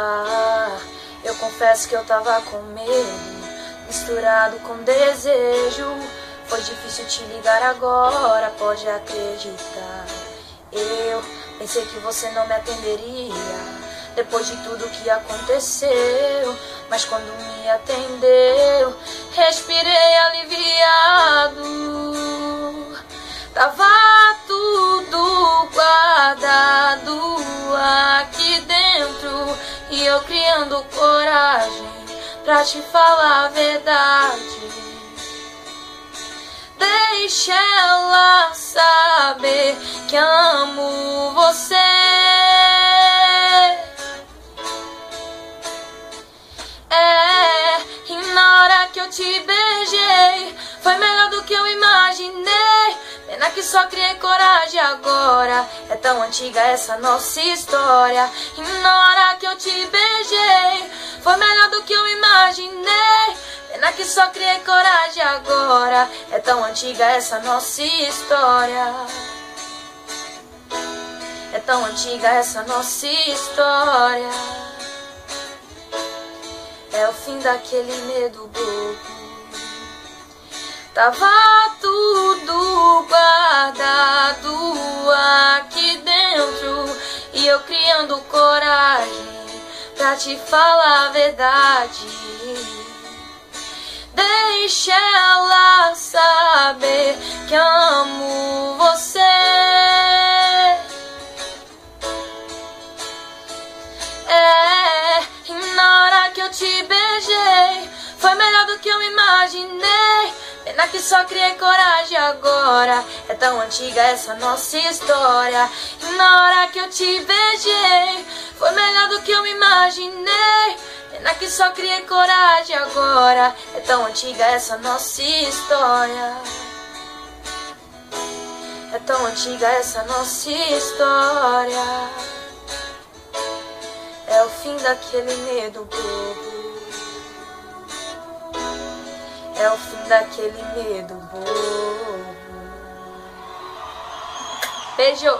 Ah, eu confesso que eu tava com medo, misturado com desejo. Foi difícil te ligar agora, pode acreditar. Eu pensei que você não me atenderia depois de tudo que aconteceu. Mas quando me atendeu, respirei aliviado. E eu criando coragem pra te falar a verdade. Deixa ela saber que amo você. É, e na hora que eu te beijei, foi melhor do que eu imaginei. Pena que só criei coragem agora. É tão antiga essa nossa história. E na hora foi melhor do que eu imaginei. Pena que só criei coragem agora. É tão antiga essa nossa história. É tão antiga essa nossa história. É o fim daquele medo bobo. Tava tudo guardado aqui dentro e eu criando coragem pra te falar a verdade. Deixa ela saber que amo você. É, e na hora que eu te beijei, foi melhor do que eu imaginei. Pena que só criei coragem agora. É tão antiga essa nossa história. E na hora que eu te beijei, foi melhor do que eu imaginei. Pena que só criei coragem agora. É tão antiga essa nossa história. É tão antiga essa nossa história. É o fim daquele medo bobo. É o fim daquele medo bobo. Beijo!